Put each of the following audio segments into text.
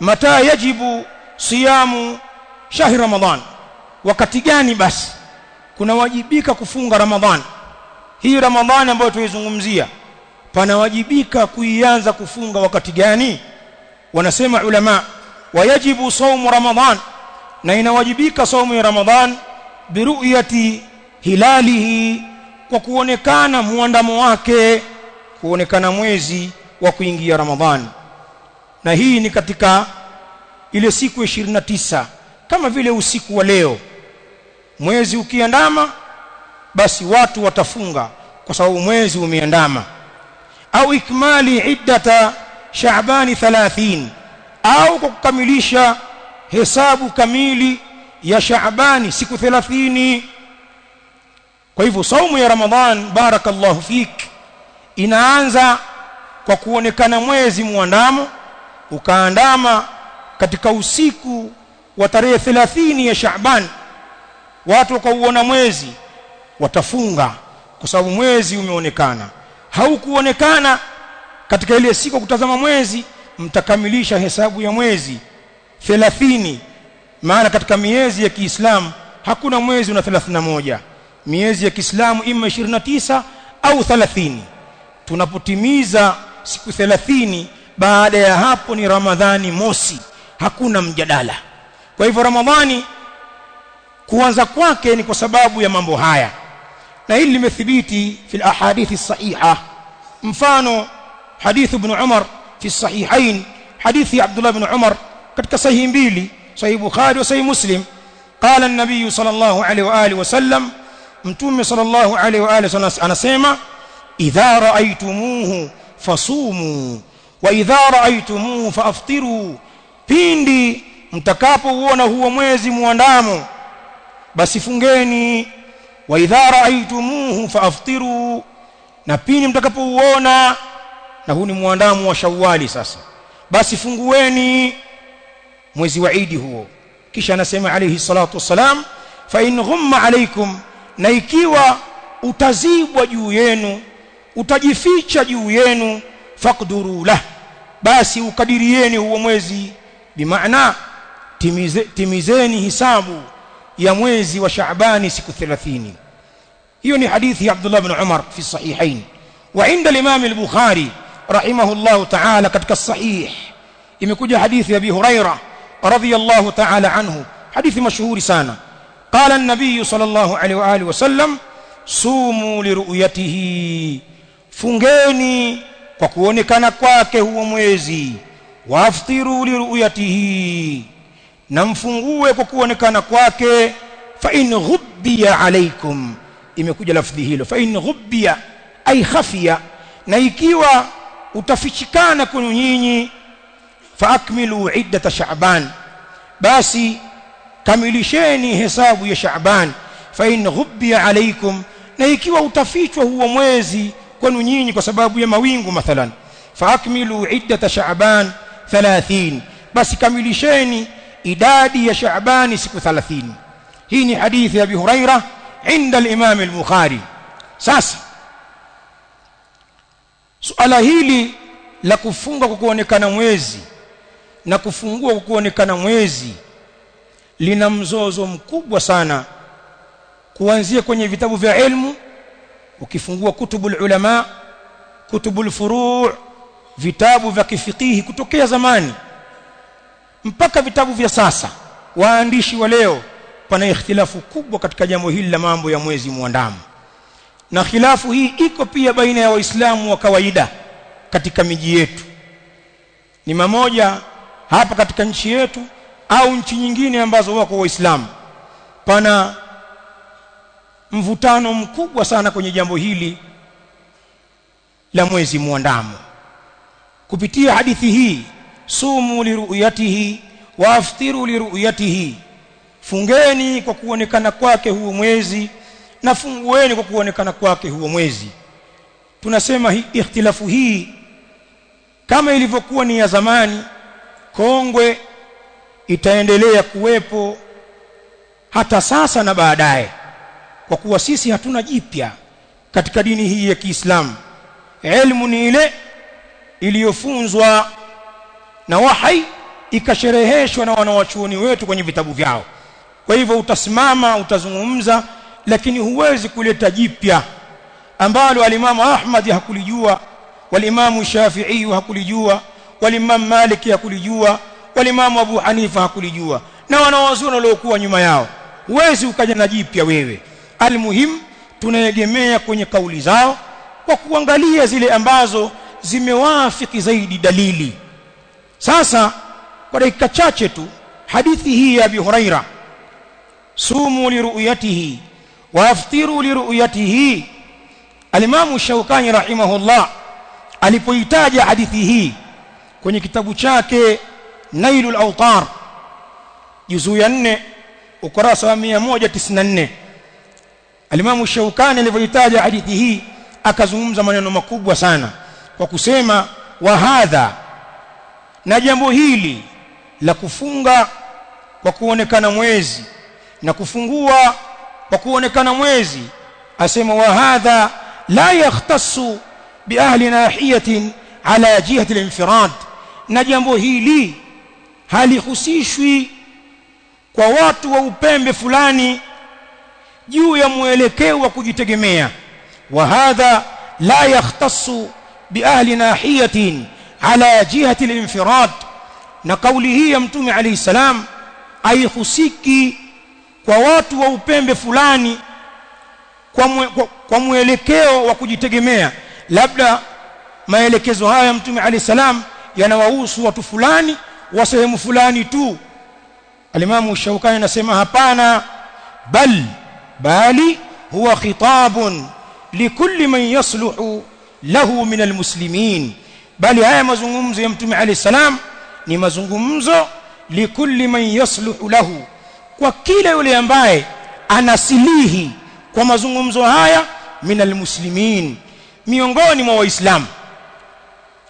mata yajibu siyamu shahri ramadhan wakati gani basi kunawajibika kufunga ramadhan hii ramadhan ambayo tuizungumzia panawajibika kuianza kufunga wakati gani? Wanasema ulama wayajibu saumu ramadhan na inawajibika saumu ya ramadhan biruyati hilalihi kwa kuonekana muandamo wake kuonekana mwezi wa kuingia ramadhani na hii ni katika ile siku ya 29 kama vile usiku wa leo. Mwezi ukiandama basi watu watafunga kwa sababu mwezi umeandama. Au ikmali iddata shaabani 30 au kwa kukamilisha hesabu kamili ya shaabani siku 30 kwa hivyo saumu ya ramadhan barakallahu fik inaanza kwa kuonekana mwezi muandamo ukaandama katika usiku wa tarehe 30 ya Shaaban. Watu wakauona mwezi watafunga kwa sababu mwezi umeonekana. Haukuonekana katika ile siku kutazama mwezi mtakamilisha hesabu ya mwezi 30 maana katika miezi ya Kiislamu hakuna mwezi una 31 miezi ya Kiislamu ima 29 au 30 tunapotimiza siku 30 baada ya hapo ni ramadhani mosi. Hakuna mjadala. Kwa hivyo ramadhani kuanza kwake ni kwa sababu ya mambo haya. Na hili limethibiti fil ahadithi sahiha. Mfano hadith ibn Umar fi sahihain hadithi Abdullah ibn Umar katika sahihi mbili sahihi Bukhari wa sahihi Muslim. Qala an-nabiy sallallahu alayhi wa alihi wasallam mtume sallallahu alayhi wa alihi anasema idha ra'aytumuhu fasumuu wa idha raaitumuhu faaftiru pindi mtakapouona huo mwezi muandamo basi fungeni. Wa idha raaitumuhu faaftiru na pindi mtakapouona na huu ni muandamo wa shawali sasa basi fungueni mwezi wa idi huo. Kisha anasema alayhi salatu wassalam fa in ghumma alaykum na ikiwa utazibwa juu yenu utajificha juu yenu faqduru lah basi ukadirieni huo mwezi bimaana timize, timizeni hisabu ya mwezi wa Shaabani siku 30 hiyo ni hadithi ya Abdullah ibn Umar fi sahihain wa inda al-Imam al-Bukhari rahimahullah ta'ala katika sahih imekuja hadithi ya Abi Huraira radhiyallahu ta'ala anhu hadithi mashuhuri sana قال النبي صلى الله عليه واله وسلم sumu liruyatihi fungeni kwa kuonekana kwake huo mwezi waftiru liruyatihi na mfungue kwa kuonekana kwake fa in ghubbiya alaikum imekuja lafdhi hilo fa in ghubbiya ay khafiya. Na ikiwa utafichikana kwenu nyinyi fa akmilu iddata sha'ban. Basi kamilisheni hesabu ya sha'ban fa in ghubbiya alaikum na ikiwa utafichwa huo mwezi kwenu nyinyi kwa sababu ya mawingu mathalan. Faakmilu iddata shaban 30 basi kamilisheni idadi ya shaabani siku 30 hii ni hadithi ya Abi Huraira inda al-Imam al-Bukhari. Sasa suala hili la kufunga kwa kuonekana mwezi na kufungua kwa kuonekana mwezi lina mzozo mkubwa sana kuanzia kwenye vitabu vya ilmu ukifungua kutubul ulama kutubul furu' vitabu vya kifikihi kutokea zamani mpaka vitabu vya sasa. Waandishi wa leo pana ikhtilafu kubwa katika jambo hili la mambo ya mwezi muandamo na khilafu hii iko pia baina ya waislamu wa kawaida katika miji yetu. Ni mamoja hapa katika nchi yetu au nchi nyingine ambazo wako waislamu. Pana mvutano mkubwa sana kwenye jambo hili la mwezi muandamo kupitia hadithi hii sumu liruyatihi wa aftiru liruyatihi fungeni kwa kuonekana kwake huo mwezi na fungueni kwa kuonekana kwake huo mwezi. Tunasema hii ikhtilafu hii kama ilivyokuwa ni ya zamani kongwe itaendelea kuwepo hata sasa na baadaye kwa kuwa sisi hatuna jipya katika dini hii ya Kiislamu. Elimu ni ile iliyofunzwa na wahai ikashereheshwa na wanawachuoni wetu kwenye vitabu vyao. Kwa hivyo utasimama utazungumza lakini huwezi kuleta jipya ambalo alimamu Ahmad hakulijua walimamu Shafi'i hakulijua walimamu Malik hakulijua walimamu Abu Hanifa hakulijua na wanawazuoni waliokuwa nyuma yao. Huwezi ukaja na jipya wewe almuhim tunaegemea kwenye kauli zao kwa kuangalia zile ambazo zimewafiki zaidi dalili. Sasa kwa dakika chache tu hadithi hii ya Abi Huraira sumu liruyatihi waftiru liruyatihi alimamu Shaukani rahimahullah alipoitaja hadithi hii kwenye kitabu chake Nailul Awtar juzu ya 4 ukurasa wa 194 alimamu Shaukani alivyoitaja hadithi hii akazungumza maneno makubwa sana kwa kusema wa hadha na jambo hili la kufunga kwa kuonekana mwezi na kufungua kwa kuonekana mwezi asema wa hadha la yahtassu bi ahli nahiyatin ala jihati al-infirad. Na jambo hili halihusishwi kwa watu wa upembe fulani juu ya mwelekeo wa kujitegemea. Wa hadha la yahtassu bi ahli nahiyatin ala jihati al-infirad na kauli hii ya mtume alayhi salam aihusiki kwa watu wa upembe fulani kwa, mwe, kwa, kwa mwelekeo wa kujitegemea. Labda maelekezo haya mtume alayhi salam yanawahusu watu fulani wa sehemu fulani tu. Alimamu shaukani anasema hapana bal bali huwa khitabun likulli man yasluhu lahu min almuslimin. Bali haya mazungumzo ya mtume alayhi salam ni mazungumzo likulli man yasluhu lahu. Kwa kila yule ambaye anasilihi kwa mazungumzo haya min almuslimin miongoni mwa waislamu.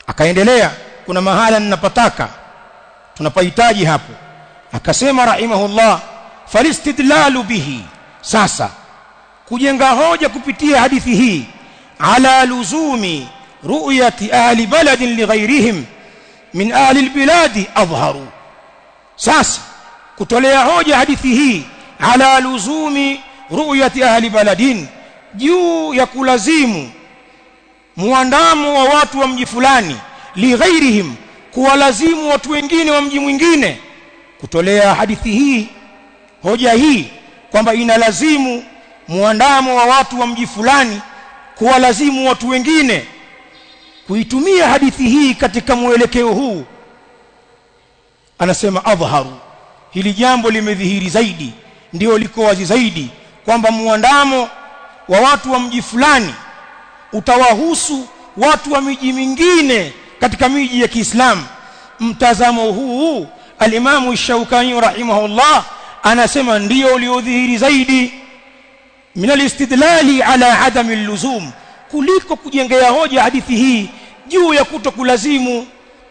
Akaendelea kuna mahala ninapataka tunapahitaji hapo. Akasema rahimahullah falistidlalu bihi sasa kujenga hoja kupitia hadithi hii ala luzumi ru'yati ahli baladin lighairihim min ahli albiladi adhharu. Sasa kutolea hoja hadithi hii ala luzumi ru'yati ahli baladin juu ya kulazimu muandamo wa watu wa mji fulani lighairihim kuwalazimu watu wengine wa mji mwingine kutolea hadithi hii hoja hii kwamba inalazimu muandamo wa watu wa mji fulani kuwalazimu watu wengine kuitumia hadithi hii katika mwelekeo huu. Anasema adhharu hili jambo limedhihiri zaidi ndio liko wazi zaidi kwamba muandamo wa watu wa mji fulani utawahusu watu wa miji mingine katika miji ya Kiislamu. Mtazamo huu alimamu Shaukani rahimahullah anasema ndio uliodhihiri zaidi. Min alistidlali ala adami alluzum. Kuliko kujengea hoja hadithi hii juu ya kutokulazimu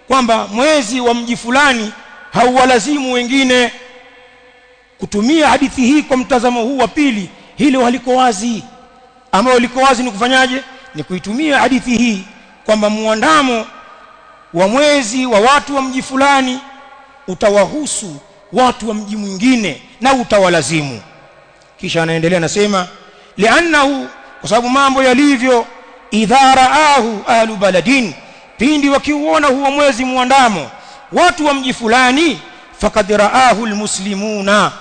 kwamba mwezi wa mji fulani hauwalazimu wengine kutumia hadithi hii kwa mtazamo huu wa pili. Hilo haliko wazi. Ama liko wazi ni kufanyaje? Ni kuitumia hadithi hii kwamba muandamo wa mwezi wa watu wa mji fulani utawahusu watu wa mji mwingine na utawalazimu. Kisha anaendelea anasema li'annahu kwa sababu mambo yalivyo idha raahu ahlu baladin pindi wakiuona huo mwezi muandamo watu wa mji fulani faqad raahu almuslimuna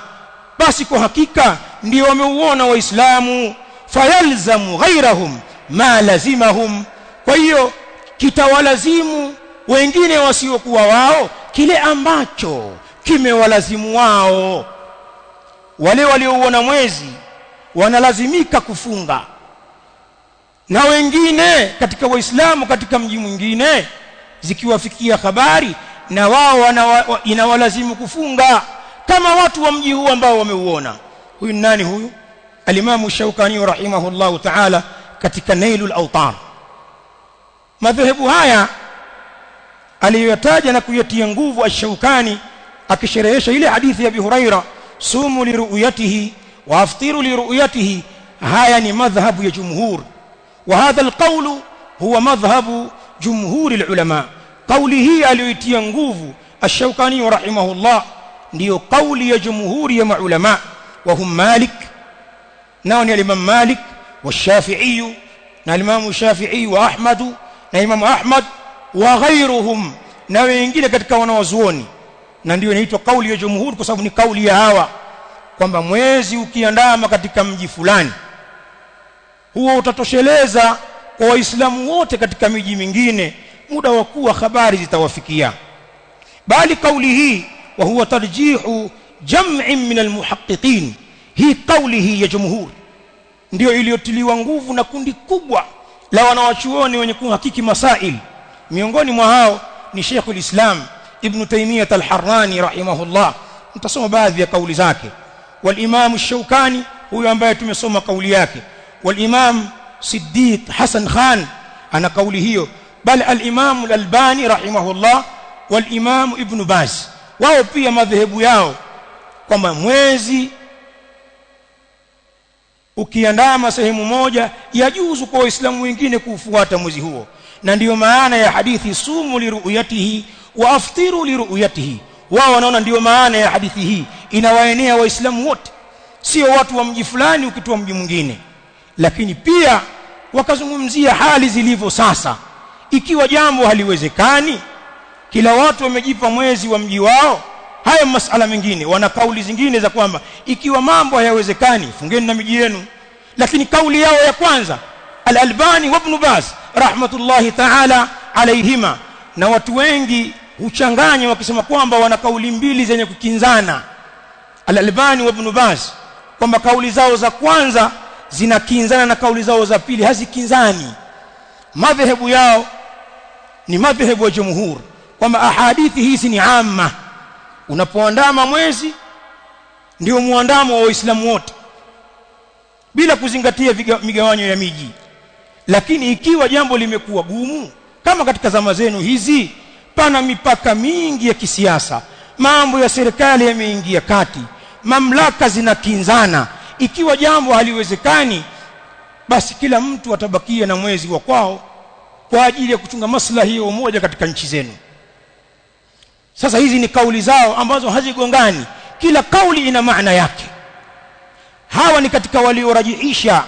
basi kwa hakika ndio wameuona waislamu fayalzamu ghairahum ma lazimahum kwa hiyo kitawalazimu wengine wasiokuwa wao kile ambacho kimewalazimu wao. Wale waliouona mwezi wanalazimika kufunga. Na wengine katika waislamu katika mji mwingine zikiwafikia habari na wao inawalazimu kufunga. Kama watu wa mji huu ambao wameuona. Huyu nani huyu? Alimamu shaukani rahimahullahu ta'ala katika nailul autar madhehebu haya aliyoyataja na kuyatia nguvu ash-shaukani akisherehesha ile hadithi ya Abi Huraira sumu liruyatihi wa aftiru liruyatihi haya ni madhhabu ya jumhur wa hadha alqawlu huwa madhhabu jumhur alulama qawli hii aliyoitia nguvu ash-Shawkani rahimahullah ndiyo kauli ya jumhuri ya maulama wa hum Malik nao ni al-Imam Malik Shafi'i na al-Imam Shafi'i wa Ahmad na Imam Ahmad wa ghairuhum na wengine katika wanawazuoni na ndio inaitwa kauli ya jumhuri kwa sababu ni kauli ya hawa kwamba mwezi ukiandama katika mji fulani huo utatosheleza kwa waislamu wote katika miji mingine muda wa kuwa habari zitawafikia. Bali kauli hii wa huwa tarjihu jam'in min almuhaqqiqin hii kauli hii ya jumhur ndio iliyotiliwa nguvu na kundi kubwa la wanawachuoni wenye kuhakiki masail. Miongoni mwa hao ni Sheikh ulislam Ibn Taymiyyah al-Harrani rahimahullah mtasoma baadhi ya kauli zake والامام الشوكاني huyo ambaye tumesoma kauli yake والامام صديق حسن خان ana kauli hiyo bal al-imam al-albani rahimahullah والامام ابن باز wao pia madhehebu yao kwamba mwezi ukiandama sehemu moja yajuzu kwa waislamu wengine kufuata mwezi huo na ndiyo maana ya hadithi sumu liruyatihi wa aftiru liruyatihi wao wanaona ndiyo maana ya hadithi hii. Inawaenea waislamu wote. Sio watu wa mji fulani ukitoa mji mwingine. Lakini pia wakazungumzia hali zilivyo sasa. Ikiwa jambo haliwezekani kila watu wamejipa mwezi wa mji wao. Haya masala mengine wana kauli zingine za kwamba ikiwa mambo hayawezekani fungeni na miji yenu. Lakini kauli yao ya kwanza al-Albani wa Ibn Baz rahmatullahi ta'ala alayhima na watu wengi huchanganya wakisema kwamba wana kauli mbili zenye kukinzana. al-Albani wa Ibn Baz kwamba kauli zao za kwanza zinakinzana na kauli zao za pili hazikinzani. Madhehebu yao ni madhehebu ya jumhur kwamba ahadithi hizi ni amma. Unapoandama mwezi ndio muandamo wa waislamu wote bila kuzingatia migawanyo ya miji. Lakini ikiwa jambo limekuwa gumu kama katika zama zenu hizi pana mipaka mingi ya kisiasa. Mambo ya serikali yameingia kati. Mamlaka zinakinzana. Ikiwa jambo haliwezekani basi kila mtu atabakia na mwezi wa kwao kwa ajili ya kuchunga maslahi ya umoja katika nchi zenu. Sasa hizi ni kauli zao ambazo hazigongani. Kila kauli ina maana yake. Hawa ni katika waliorajiisha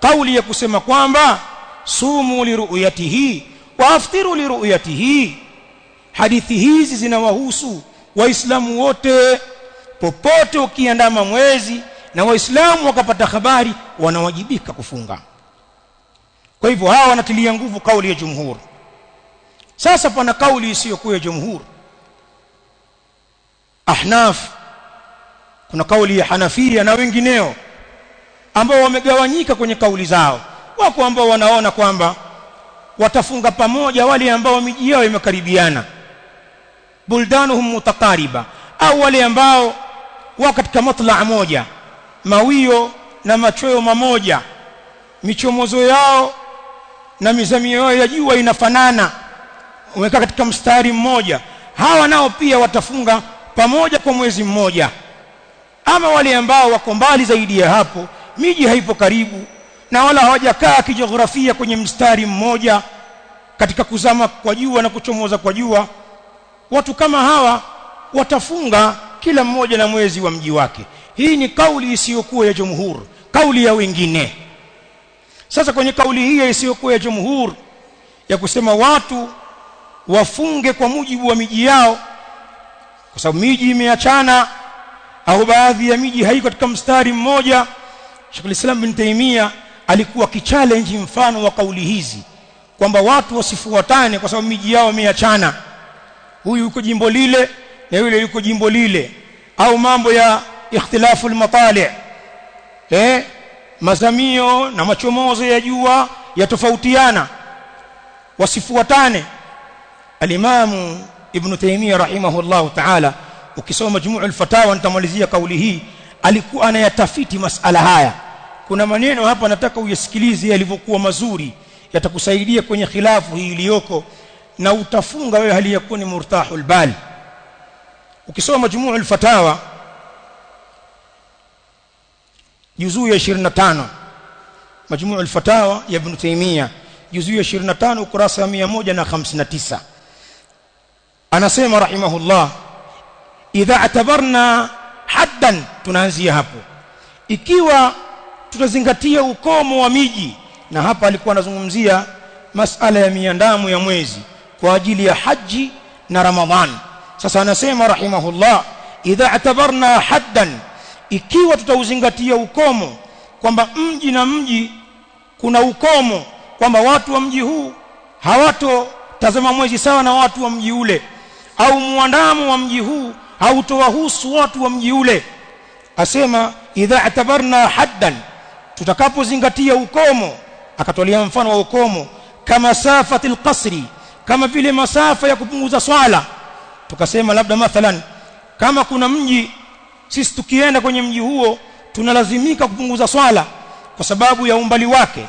kauli ya kusema kwamba sumu liruyatihi wa aftiru liruyatihi hadithi hizi zinawahusu waislamu wote popote ukiandama mwezi na waislamu wakapata habari wanawajibika kufunga. Kwa hivyo hawa wanatilia nguvu kauli ya jumhur. Sasa pana kauli isiyokuwa ya jumhur. Ahnaf kuna kauli ya hanafia na wengineo ambao wamegawanyika kwenye kauli zao. Wako ambao wanaona kwamba watafunga pamoja wale ambao miji yao imekaribiana buldanuhum mutaqariba. Au wale ambao wako katika matla moja mawio na machweo mamoja michomozo yao na mizamio yao ya jua inafanana umekaa katika mstari mmoja. Hawa nao pia watafunga pamoja kwa mwezi mmoja. Ama wale ambao wako mbali zaidi ya hapo miji haipo karibu na wala hawajakaa kijiografia kwenye mstari mmoja katika kuzama kwa jua na kuchomoza kwa jua watu kama hawa watafunga kila mmoja na mwezi wa mji wake. Hii ni kauli isiyokuwa ya jumhur kauli ya wengine. Sasa kwenye kauli hii isiyokuwa ya jumhur ya kusema watu wafunge kwa mujibu wa miji yao kwa sababu miji imeachana au baadhi ya miji haiko katika mstari mmoja Sheikh Islam bin Taimia alikuwa kichallenge mfano wa kauli hizi kwamba watu wasifuatane kwa sababu miji yao imeachana huyu yuko jimbo lile na yule yuko jimbo lile. Au mambo ya ikhtilafu al-matali. Eh? Mazamio na machomozo ya jua yatofautiana. Wasifuatane. Alimamu Ibn Taymiyyah rahimahullahu ta'ala ukisoma majmuu al-fatawa nitamalizia kauli hii alikuwa anayatafiti masala haya. Kuna maneno hapa nataka uyasikilize yalivyokuwa mazuri yatakusaidia kwenye khilafu hii iliyoko na utafunga wewe hali yako ni murtahul bal. Ukisoma majmuu al-fatawa juzuu ya 25 majmuu al-fatawa ya ibn taymiya juzuu ya 25 ukurasa wa 159 anasema rahimahullah idha atabarna haddan tunaanzia hapo ikiwa tutazingatia ukomo wa miji na hapa alikuwa anazungumzia masala ya miandamu ya mwezi kwa ajili ya haji na ramadhan. Sasa anasema rahimahullah idha atabarna haddan ikiwa tutauzingatia ukomo kwamba mji na mji kuna ukomo kwamba watu wa mji huu hawato tazama mwezi sawa na watu wa mji ule au muandamo wa mji huu hautowahusu watu wa mji ule. Asema idha atabarna haddan tutakapozingatia ukomo akatolea mfano wa ukomo kama safatil qasri kama vile masafa ya kupunguza swala. Tukasema labda mathalan kama kuna mji sisi tukienda kwenye mji huo tunalazimika kupunguza swala kwa sababu ya umbali wake.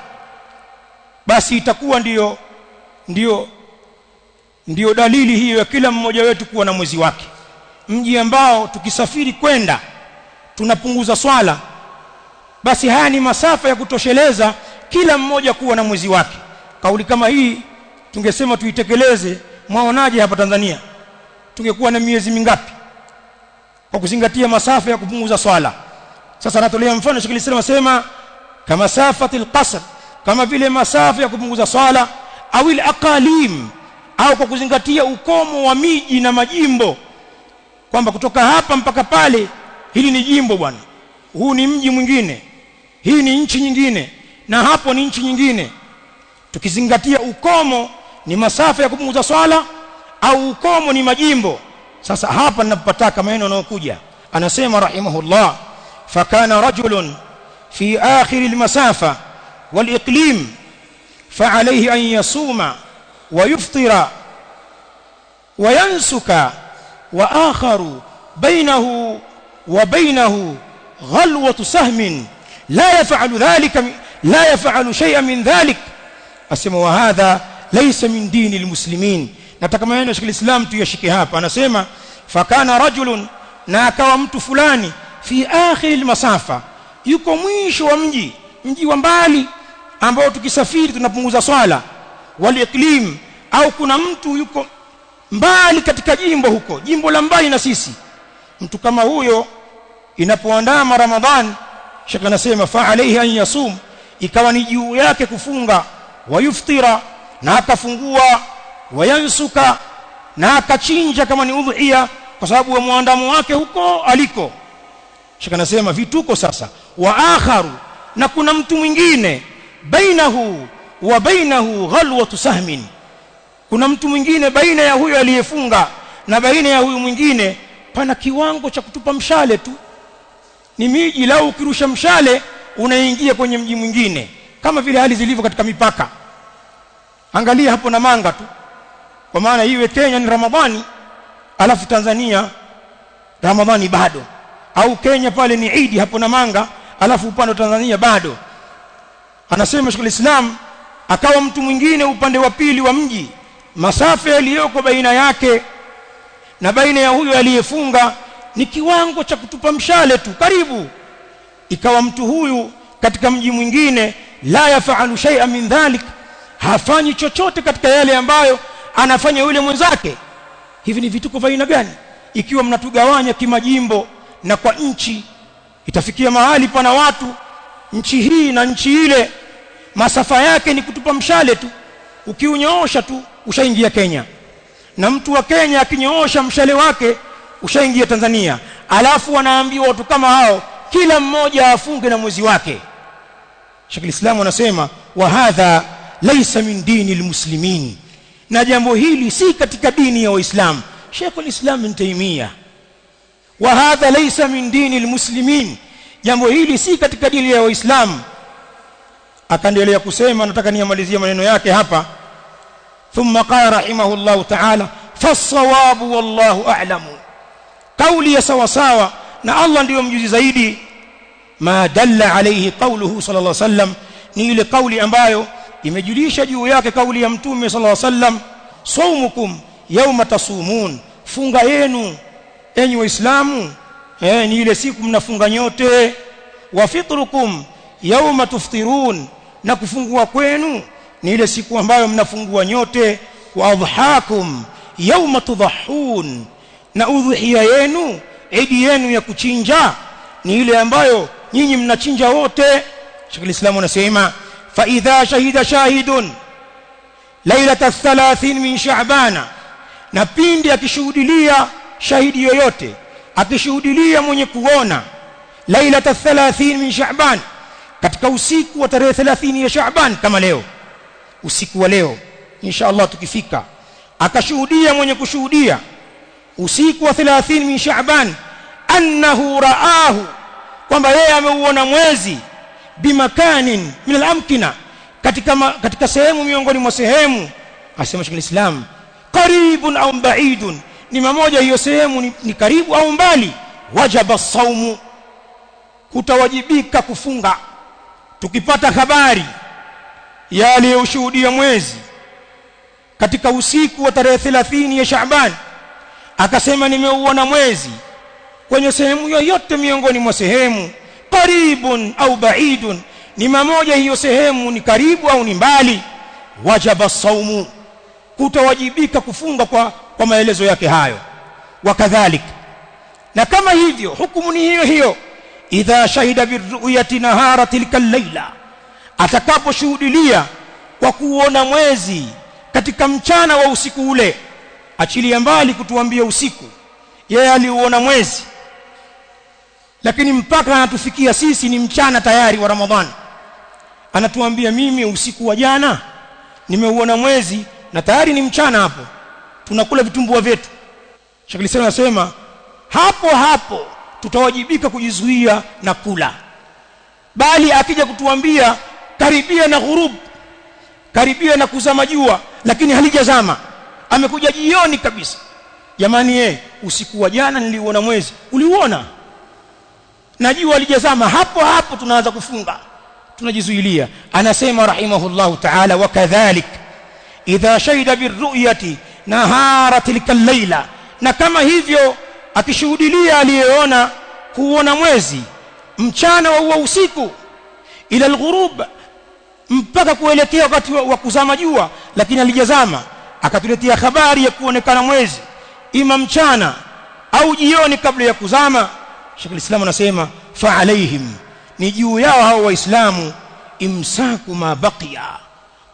Basi itakuwa ndiyo ndiyo ndiyo dalili hiyo ya kila mmoja wetu kuwa na mwezi wake. Mji ambao tukisafiri kwenda tunapunguza swala. Basi haya ni masafa ya kutosheleza kila mmoja kuwa na mwezi wake. Kauli kama hii tungesema tuitekeleze mwaonaje hapa Tanzania? Tungekuwa na miezi mingapi? Kwa kuzingatia masafa ya kupunguza swala. Sasa natolea mfano Sheikh Islam asema kama safatil qasr kama vile masafa ya kupunguza swala au ile aqalim au kwa kuzingatia ukomo wa miji na majimbo kwamba kutoka hapa mpaka pale hili ni jimbo bwana. Huu ni mji mwingine. Hii ni nchi nyingine. Na hapo ni nchi nyingine. Tukizingatia ukomo ni masafa ya kupunguza swala au ukomo ni majimbo sasa hapa ninapopataka maneno yanayokuja anasema rahimahullah fakana rajulun fi akhir almasafa waliqlim فعليه أن يصوم ويفطر وينسك وآخر بينه وبينه غلوة سهم لا يفعل ذلك لا يفعل شيئا من ذلك أسمى وهذا laysa min dini almuslimin nataka maana ya Islam tuyashike hapa. Anasema fakana rajulun na akawa mtu fulani fi akhir almasafa yuko mwisho wa mji mji wa mbali ambao tukisafiri tunapunguza swala. Waliqlim au kuna mtu yuko mbali katika jimbo huko jimbo la mbali na sisi. Mtu kama huyo inapoandama ramadhan shaka anasema fa alayhi an yasum. Ikawa ni juu yake kufunga. Wayuftira na akafungua wayansuka na akachinja kama ni udhiya kwa sababu wa muandamo wake huko aliko. Shika nasema vituko sasa wa akharu na kuna mtu mwingine bainahu wa bainahu ghalwatu sahmin. Kuna mtu mwingine baina ya huyo aliyefunga na baina ya huyu mwingine pana kiwango cha kutupa mshale tu. Ni miji lao ukirusha mshale unaingia kwenye mji mwingine kama vile hali zilivyo katika mipaka angalia hapo na manga tu. Kwa maana iwe Kenya ni Ramadhani alafu Tanzania Ramadhani bado. Au Kenya pale ni Idi hapo na manga alafu upande wa Tanzania bado. Anasema Sheikh Islam akawa mtu mwingine upande wa pili wa mji. Masafa yaliyoko baina yake na baina ya huyo aliyefunga ni kiwango cha kutupa mshale tu karibu. Ikawa mtu huyu katika mji mwingine la yafalu shay'an min dhalik hafanyi chochote katika yale ambayo anafanya yule mwenzake. Hivi ni vituko vya aina gani? Ikiwa mnatugawanya kimajimbo na kwa nchi itafikia mahali pana watu nchi hii na nchi ile masafa yake ni kutupa mshale tu ukiunyoosha tu ushaingia Kenya. Na mtu wa Kenya akinyoosha mshale wake ushaingia Tanzania. Alafu wanaambiwa watu kama hao kila mmoja afunge na mwezi wake. Sheikh Islam anasema wa hadha laysa min dini almuslimin na jambo hili si katika dini ya Waislamu. Sheikh al-Islam Ibn Taymiyyah wa hadha laysa min dini almuslimin jambo hili si katika dini ya Waislamu. Akaendelea kusema nataka niamalizie maneno yake hapa. Thumma qala rahimahullah ta'ala fasawabu wallahu a'lamu. Kauli ya sawa sawa na Allah ndiyo mjuzi zaidi. Ma dalla alayhi qawluhu sallallahu alayhi wasallam ni ile kauli ambayo imejulisha juu yake kauli ya mtume sallallahu alaihi wasallam saumukum yauma tasumun funga yenu enyi waislamu eh ni ile siku mnafunga nyote. Wa fitrukum yawma tuftirun na kufungua kwenu ni ile siku ambayo mnafungua nyote. Wa adhahakum yauma tudhahun na udhuhia yenu idi yenu ya kuchinja ni ile ambayo nyinyi mnachinja wote. Sheikh Islam anasema fa شهد شاهد ليله الثلاثين 30 min sha'bana na pindi akishuhudilia shahidi yoyote akishuhudilia mwenye kuona lailata 30 min sha'ban katika usiku wa tarehe 30 ya sha'ban kama leo usiku wa leo insha Allah tukifika akashuhudia mwenye kushuhudia usiku wa 30 min sha'ban annahu raahu kwamba yeye ameuona mwezi bimakanin min alamkina katika ma, katika sehemu miongoni mwa sehemu asema Sheikh Islam qaribun au baidun ni mamoja hiyo sehemu ni, ni karibu au mbali wajaba saumu kutawajibika kufunga. Tukipata habari ya aliyoshuhudia mwezi katika usiku wa tarehe 30 ya Shaaban akasema nimeuona mwezi kwenye sehemu yoyote miongoni mwa sehemu qaribun au baidun. Ni mamoja hiyo sehemu ni karibu au ni mbali. Wajaba saumu kutawajibika kufunga kwa kwa maelezo yake hayo. Wakadhalik na kama hivyo hukumu ni hiyo hiyo. Idha shahida birru'yati nahara tilka al-laila atakaposhuhudilia kwa kuona mwezi katika mchana wa usiku ule achilia mbali kutuambia usiku. Yeye aliuona mwezi lakini mpaka anatufikia sisi ni mchana tayari wa Ramadhani. Anatuambia mimi usiku wa jana nimeuona mwezi na tayari ni mchana hapo. Tunakula vitumbua vyetu. Sheikh anasema hapo hapo tutawajibika kujizuia na kula. Bali akija kutuambia karibia na ghurub karibia na kuzama jua lakini halijazama. Amekuja jioni kabisa. Jamani ye usiku wa jana niliuona mwezi. Uliuona na jua lijazama hapo hapo tunaanza kufunga. Tunajizuilia. Anasema rahimahullahu ta'ala wakadhalik idha shahida birru'yati nahara tilka al-laila na kama hivyo akishuhudilia aliyeona kuona mwezi mchana wa huo usiku ila alghurub mpaka kuelekea wakati wa, wa kuzama jua lakini alijazama akatuletea habari ya kuonekana mwezi ima mchana au jioni kabla ya kuzama Sheikh Islam anasema fa alaihim ni juu yao hao waislamu imsaku ma baqiya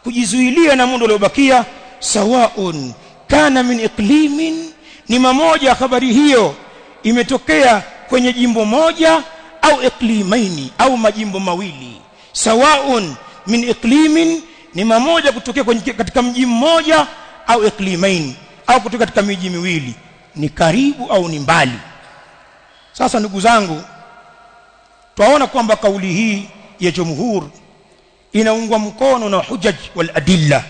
kujizuilia na mundo uliobakia sawaun kana min iqlimin ni mamoja habari hiyo imetokea kwenye jimbo moja au iqlimaini au majimbo mawili. Sawaun min iqlimin ni mamoja kutokea kwenye katika mji mmoja au iqlimaini au kutoka katika miji miwili. Ni karibu au ni mbali sasa ndugu zangu twaona kwamba kauli hii ya jumhur inaungwa mkono na hujaj wal adilla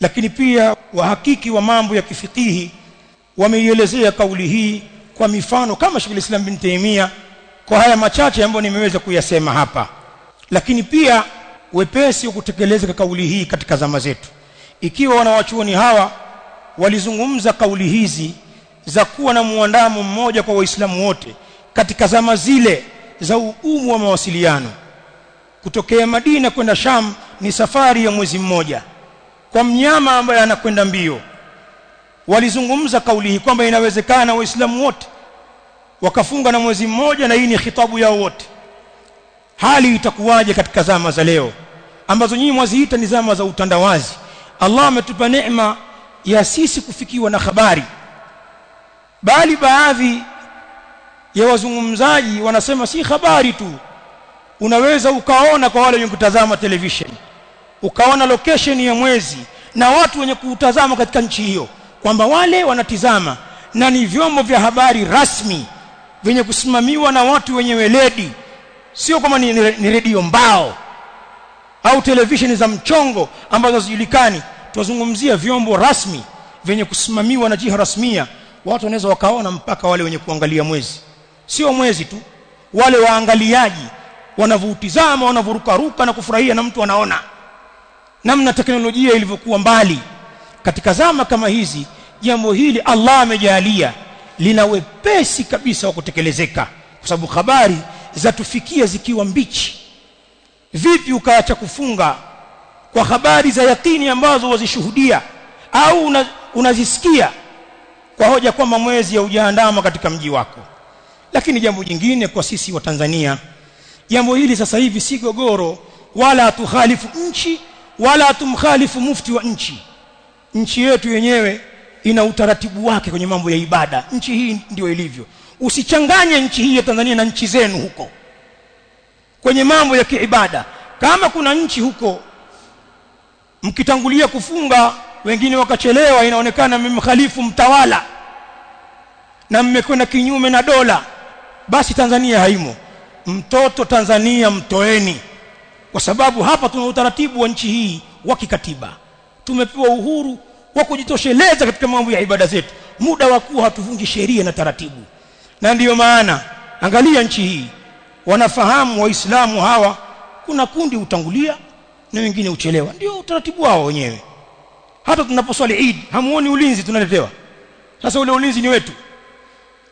lakini pia wahakiki wa mambo ya kifikihi wameielezea kauli hii kwa mifano kama Sheikh Islam bin Taimia kwa haya machache ambayo nimeweza kuyasema hapa. Lakini pia wepesi wa kutekeleza kauli hii katika zama zetu. Ikiwa wanawachuoni hawa walizungumza kauli hizi za kuwa na muandamo mmoja kwa waislamu wote katika zama zile za uumu wa mawasiliano. Kutokea Madina kwenda Sham ni safari ya mwezi mmoja. Kwa mnyama ambaye anakwenda mbio walizungumza kauli hii kwamba inawezekana waislamu wote wakafunga na mwezi mmoja na hii ni khitabu yao wote. Hali itakuwaje katika zama za leo ambazo nyinyi mwaziita ni zama za utandawazi? Allah ametupa neema ya sisi kufikiwa na habari bali baadhi ya wazungumzaji wanasema si habari tu. Unaweza ukaona kwa wale wenye kutazama television ukaona location ya mwezi na watu wenye kutazama katika nchi hiyo kwamba wale wanatizama na ni vyombo vya habari rasmi vyenye kusimamiwa na watu wenye weledi. Sio kama ni, ni, redio mbao au televisheni za mchongo ambazo hazijulikani. Tunazungumzia vyombo rasmi vyenye kusimamiwa na jiha rasmia watu wanaweza wakaona mpaka wale wenye kuangalia mwezi. Sio mwezi tu wale waangaliaji wanavutizama wanavuruka ruka na kufurahia na mtu anaona. Namna teknolojia ilivyokuwa mbali. Katika zama kama hizi jambo hili Allah amejalia lina wepesi kabisa wa kutekelezeka. Kwa sababu habari zatufikia zikiwa mbichi. Vipi ukaacha kufunga kwa habari za yakini ambazo wazishuhudia au unazisikia? una, kwa hoja kwamba mwezi haujaandama katika mji wako. Lakini jambo jingine kwa sisi wa Tanzania jambo hili sasa hivi si gogoro wala tukhalifu nchi wala tumkhalifu mufti wa nchi. Nchi yetu yenyewe ina utaratibu wake kwenye mambo ya ibada. Nchi hii ndio ilivyo. Usichanganye nchi hii ya Tanzania na nchi zenu huko. Kwenye mambo ya kiibada kama kuna nchi huko mkitangulia kufunga wengine wakachelewa inaonekana mmemkhalifu mtawala na mmekwenda kinyume na dola. Basi Tanzania haimo. Mtoto Tanzania mtoeni. Kwa sababu hapa tuna utaratibu wa nchi hii wa kikatiba. Tumepewa uhuru wa kujitosheleza katika mambo ya ibada zetu. Muda wa kuwa hatuvunji sheria na taratibu. Na ndiyo maana angalia nchi hii. Wanafahamu waislamu hawa. Kuna kundi utangulia na wengine uchelewa ndio utaratibu wao wenyewe hata tunaposwali Eid hamuoni ulinzi tunaletewa. Sasa ule ulinzi ni wetu.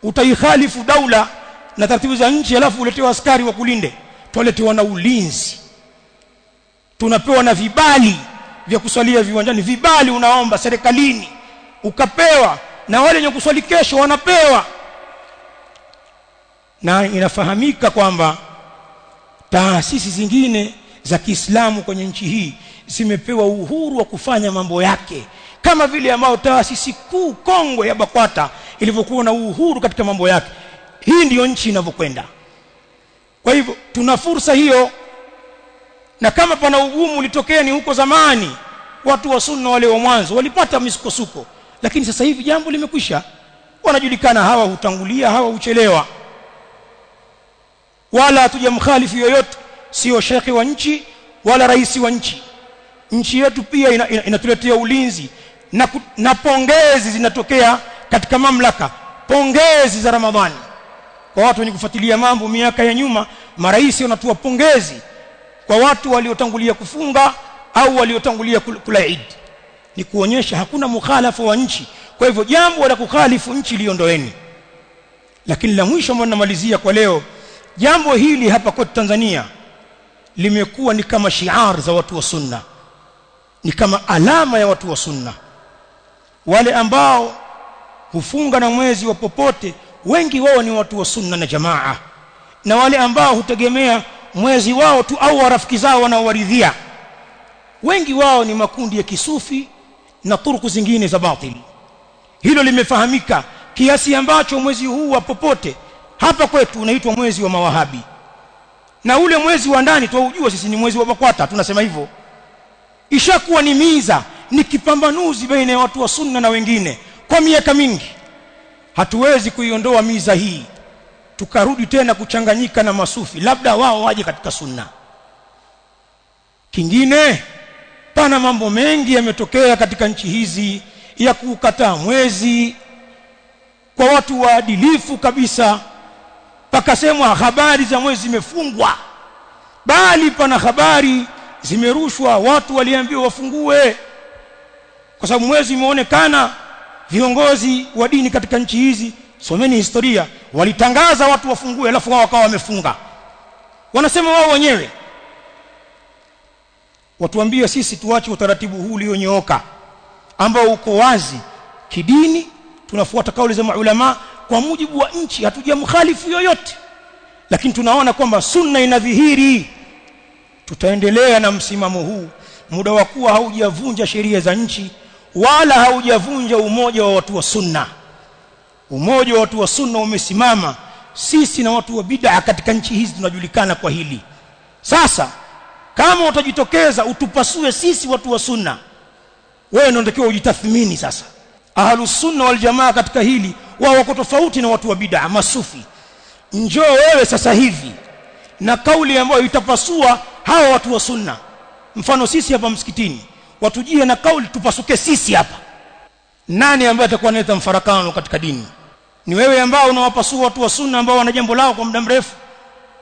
Utaikhalifu daula na taratibu za nchi alafu uletewa askari wa kulinde. Twaletewa na ulinzi. Tunapewa na vibali vya kuswalia viwanjani. Vibali unaomba serikalini. Ukapewa. Na wale wenye kuswali kesho wanapewa. Na inafahamika kwamba taasisi zingine za Kiislamu kwenye nchi hii zimepewa uhuru wa kufanya mambo yake kama vile ambao taasisi kuu kongwe ya Bakwata ilivyokuwa na uhuru katika mambo yake. Hii ndiyo nchi inavyokwenda. Kwa hivyo tuna fursa hiyo na kama pana ugumu ulitokea ni huko zamani watu wa sunna wale wa mwanzo walipata misukosuko lakini sasa hivi jambo limekwisha. Wanajulikana hawa hutangulia hawa huchelewa wala hatujamkhalifu yoyote sio shekhi wa nchi wala rais wa nchi. Nchi yetu pia inatuletea ina, ina ulinzi. Na, na pongezi zinatokea katika mamlaka. Pongezi za Ramadhani. Kwa watu wenye kufuatilia mambo miaka ya nyuma marais wanatua pongezi kwa watu waliotangulia kufunga au waliotangulia kula Eid. Ni kuonyesha hakuna mukhalafa wa nchi. Kwa hivyo jambo la kukhalifu nchi liondoeni. Lakini la mwisho ambalo namalizia kwa leo jambo hili hapa kwa Tanzania limekuwa ni kama shiar za watu wa sunna ni kama alama ya watu wa sunna. Wale ambao hufunga na mwezi wa popote wengi wao ni watu wa sunna na jamaa. Na wale ambao hutegemea mwezi wao tu au warafiki zao wanaowaridhia wengi wao ni makundi ya kisufi na turuku zingine za batili hilo limefahamika kiasi ambacho mwezi huu wa popote hapa kwetu unaitwa mwezi wa mawahabi na ule mwezi wa ndani tuujue sisi ni mwezi wa bakwata tunasema hivyo. Ishakuwa ni miza ni kipambanuzi baina ya watu wa sunna na wengine kwa miaka mingi. Hatuwezi kuiondoa miza hii tukarudi tena kuchanganyika na masufi labda wao waje katika sunna. Kingine pana mambo mengi yametokea katika nchi hizi ya kukataa mwezi kwa watu waadilifu kabisa pakasemwa habari za mwezi zimefungwa. Bali pana habari zimerushwa watu waliambiwa wafungue. Kwa sababu mwezi umeonekana viongozi wa dini katika nchi hizi someni historia walitangaza watu wafungue alafu wao wakawa wamefunga. Wanasema wao wenyewe watuambie sisi tuache utaratibu huu ulionyooka ambao uko wazi. Kidini tunafuata kauli za maulama kwa mujibu wa nchi hatuja mkhalifu yoyote. Lakini tunaona kwamba sunna inadhihiri. Tutaendelea na msimamo huu. Muda wa kuwa haujavunja sheria za nchi wala haujavunja umoja wa watu wa sunna. Umoja wa watu wa sunna umesimama. Sisi na watu wa bid'a katika nchi hizi tunajulikana kwa hili. Sasa kama utajitokeza utupasue sisi watu wa sunna wewe unatakiwa ujitathmini sasa ahlus waljamaa wal jamaa katika hili wao wako tofauti na watu wa bid'a masufi. Njoo wewe sasa hivi na kauli ambayo itapasua hawa watu wa sunna. Mfano sisi hapa msikitini watujie na kauli tupasuke sisi hapa. Nani ambaye atakuwa analeta mfarakano katika dini? Ni wewe ambao unawapasua watu wa sunna ambao wana jambo lao kwa muda mrefu?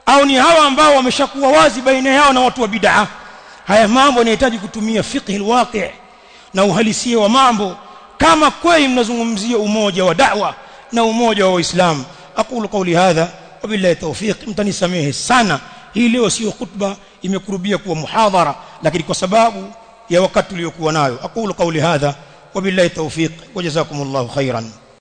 Au ni hawa ambao wameshakuwa wazi baina yao na watu wa bid'a? Haya mambo yanahitaji kutumia fiqh alwaqi na uhalisia wa mambo kama kweli mnazungumzia umoja wa da'wa na umoja wa waislam aqulu qawli hadha wabillahi tawfiq mtanisamehe sana. Hii leo sio khutba imekurubia kuwa muhadhara lakini kwa sababu ya wakati uliokuwa nayo. Aqulu qawli hadha wabillahi tawfiq wajazakumullahu khairan